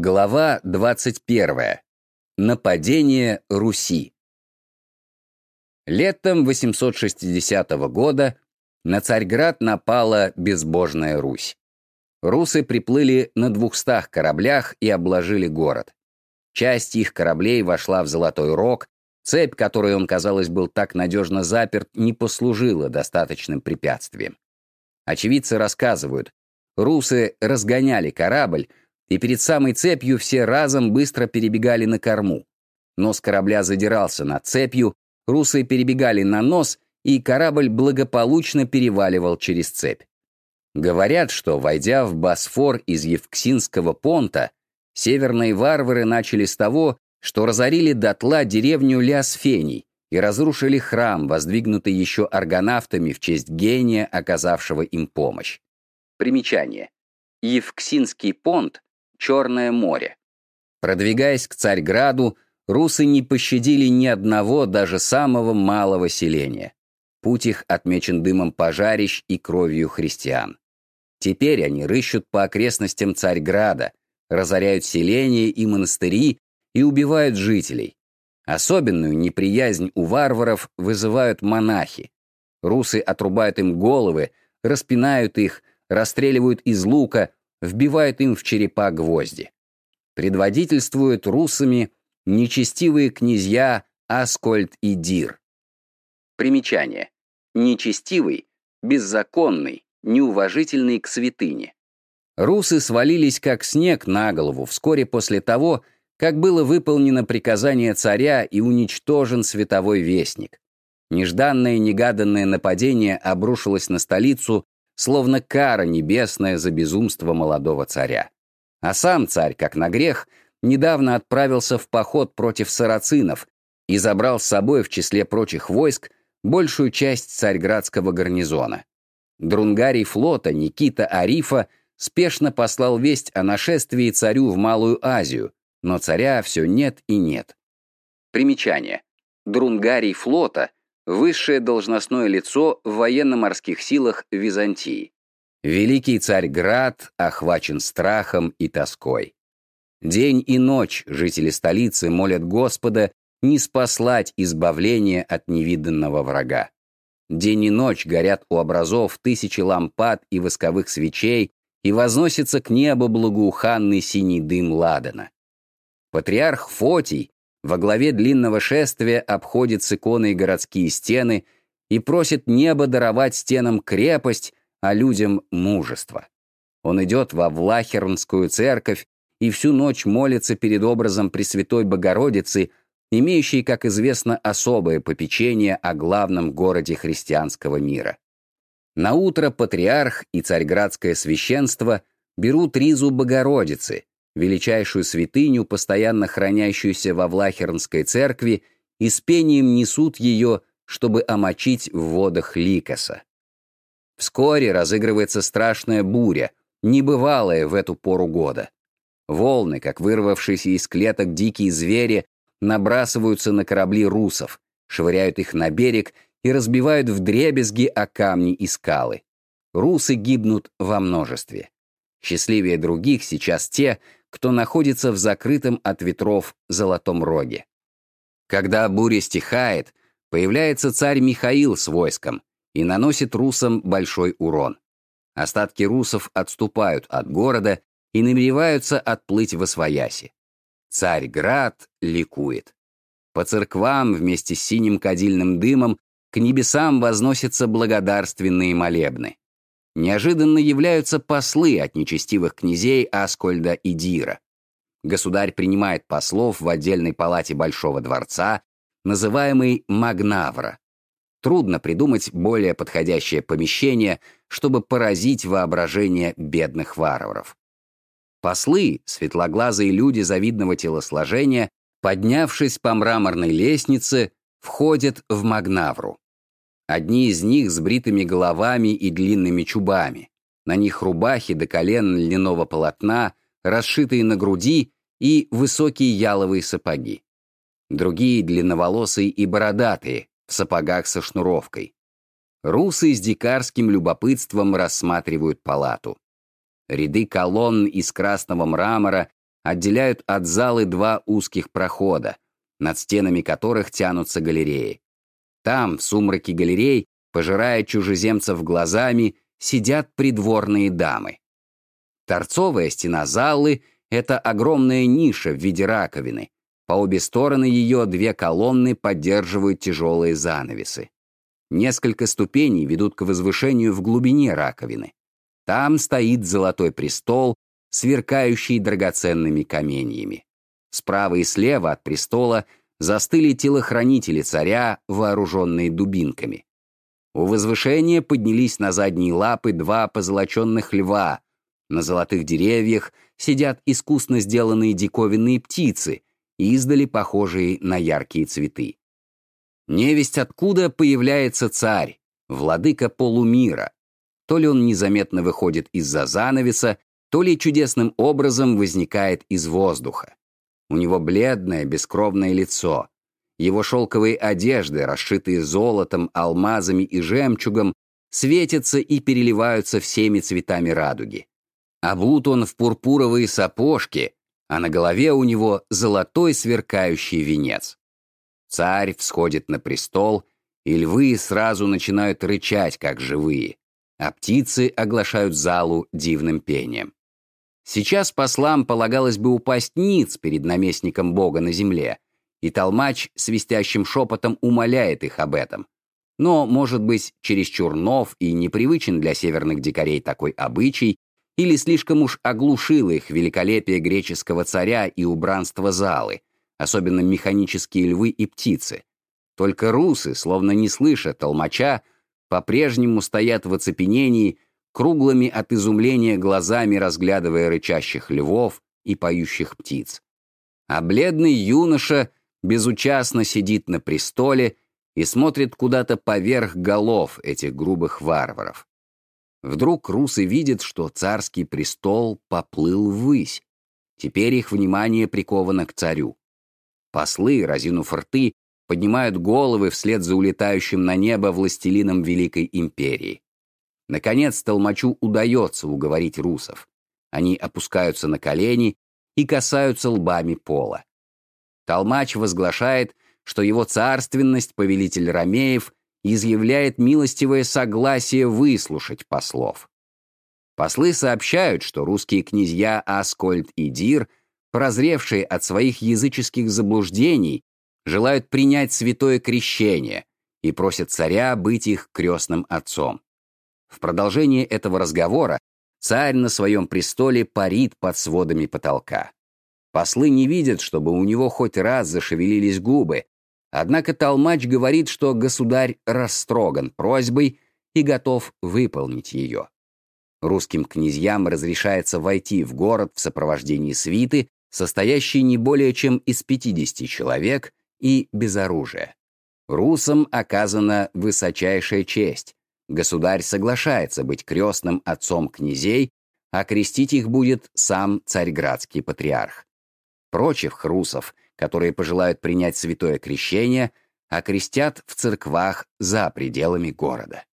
Глава 21. Нападение Руси. Летом 860 года на Царьград напала безбожная Русь. Русы приплыли на двухстах кораблях и обложили город. Часть их кораблей вошла в Золотой Рог, цепь, которой он, казалось, был так надежно заперт, не послужила достаточным препятствием. Очевидцы рассказывают, русы разгоняли корабль, и перед самой цепью все разом быстро перебегали на корму. Нос корабля задирался над цепью, русы перебегали на нос, и корабль благополучно переваливал через цепь. Говорят, что, войдя в Босфор из Евксинского понта, северные варвары начали с того, что разорили дотла деревню Лясфений, и разрушили храм, воздвигнутый еще аргонавтами в честь гения, оказавшего им помощь. Примечание. Евксинский понт — Черное море. Продвигаясь к Царьграду, русы не пощадили ни одного, даже самого малого селения. Путь их отмечен дымом пожарищ и кровью христиан. Теперь они рыщут по окрестностям Царьграда, разоряют селения и монастыри и убивают жителей. Особенную неприязнь у варваров вызывают монахи. Русы отрубают им головы, распинают их, расстреливают из лука, вбивают им в черепа гвозди. Предводительствуют русами нечестивые князья Аскольд и Дир. Примечание. Нечестивый, беззаконный, неуважительный к святыне. Русы свалились как снег на голову вскоре после того, как было выполнено приказание царя и уничтожен световой вестник. Нежданное негаданное нападение обрушилось на столицу, словно кара небесная за безумство молодого царя. А сам царь, как на грех, недавно отправился в поход против сарацинов и забрал с собой в числе прочих войск большую часть царьградского гарнизона. Друнгарий флота Никита Арифа спешно послал весть о нашествии царю в Малую Азию, но царя все нет и нет. Примечание. Друнгарий флота — высшее должностное лицо в военно-морских силах Византии. Великий царь Град охвачен страхом и тоской. День и ночь жители столицы молят Господа не спаслать избавление от невиданного врага. День и ночь горят у образов тысячи лампад и восковых свечей, и возносится к небу благоуханный синий дым ладана. Патриарх Фотий во главе длинного шествия обходит с иконой городские стены и просит небо даровать стенам крепость, а людям мужество. Он идет во Влахернскую церковь и всю ночь молится перед образом Пресвятой Богородицы, имеющей, как известно, особое попечение о главном городе христианского мира. Наутро патриарх и царьградское священство берут ризу Богородицы, величайшую святыню, постоянно хранящуюся во Влахернской церкви, и с пением несут ее, чтобы омочить в водах Ликоса. Вскоре разыгрывается страшная буря, небывалая в эту пору года. Волны, как вырвавшиеся из клеток дикие звери, набрасываются на корабли русов, швыряют их на берег и разбивают вдребезги о камни и скалы. Русы гибнут во множестве. Счастливее других сейчас те, кто находится в закрытом от ветров Золотом Роге. Когда буря стихает, появляется царь Михаил с войском и наносит русам большой урон. Остатки русов отступают от города и намереваются отплыть во свояси. Царь-град ликует. По церквам вместе с синим кадильным дымом к небесам возносятся благодарственные молебны неожиданно являются послы от нечестивых князей Аскольда и Дира. Государь принимает послов в отдельной палате Большого дворца, называемый Магнавра. Трудно придумать более подходящее помещение, чтобы поразить воображение бедных варваров. Послы, светлоглазые люди завидного телосложения, поднявшись по мраморной лестнице, входят в Магнавру. Одни из них с бритыми головами и длинными чубами. На них рубахи до колен льняного полотна, расшитые на груди и высокие яловые сапоги. Другие длинноволосые и бородатые, в сапогах со шнуровкой. Русы с дикарским любопытством рассматривают палату. Ряды колонн из красного мрамора отделяют от залы два узких прохода, над стенами которых тянутся галереи. Там, в сумраке галерей, пожирая чужеземцев глазами, сидят придворные дамы. Торцовая стена залы — это огромная ниша в виде раковины. По обе стороны ее две колонны поддерживают тяжелые занавесы. Несколько ступеней ведут к возвышению в глубине раковины. Там стоит золотой престол, сверкающий драгоценными каменьями. Справа и слева от престола застыли телохранители царя, вооруженные дубинками. У возвышения поднялись на задние лапы два позолоченных льва. На золотых деревьях сидят искусно сделанные диковинные птицы, издали похожие на яркие цветы. Невесть откуда появляется царь, владыка полумира. То ли он незаметно выходит из-за занавеса, то ли чудесным образом возникает из воздуха. У него бледное, бескровное лицо. Его шелковые одежды, расшитые золотом, алмазами и жемчугом, светятся и переливаются всеми цветами радуги. Обут он в пурпуровые сапожки, а на голове у него золотой сверкающий венец. Царь всходит на престол, и львы сразу начинают рычать, как живые, а птицы оглашают залу дивным пением. Сейчас послам полагалось бы упасть ниц перед наместником Бога на земле, и толмач свистящим шепотом умоляет их об этом. Но, может быть, чересчур нов и непривычен для северных дикарей такой обычай, или слишком уж оглушило их великолепие греческого царя и убранство залы, особенно механические львы и птицы. Только русы, словно не слыша толмача, по-прежнему стоят в оцепенении, круглыми от изумления глазами разглядывая рычащих львов и поющих птиц. А бледный юноша безучастно сидит на престоле и смотрит куда-то поверх голов этих грубых варваров. Вдруг русы видят, что царский престол поплыл ввысь. Теперь их внимание приковано к царю. Послы, разинув рты, поднимают головы вслед за улетающим на небо властелином Великой Империи. Наконец, Толмачу удается уговорить русов. Они опускаются на колени и касаются лбами пола. Толмач возглашает, что его царственность, повелитель Ромеев, изъявляет милостивое согласие выслушать послов. Послы сообщают, что русские князья Аскольд и Дир, прозревшие от своих языческих заблуждений, желают принять святое крещение и просят царя быть их крестным отцом. В продолжение этого разговора царь на своем престоле парит под сводами потолка. Послы не видят, чтобы у него хоть раз зашевелились губы, однако толмач говорит, что государь растроган просьбой и готов выполнить ее. Русским князьям разрешается войти в город в сопровождении свиты, состоящей не более чем из 50 человек и без оружия. Русам оказана высочайшая честь, Государь соглашается быть крестным отцом князей, а крестить их будет сам царьградский патриарх. Прочих русов, которые пожелают принять святое крещение, окрестят в церквах за пределами города.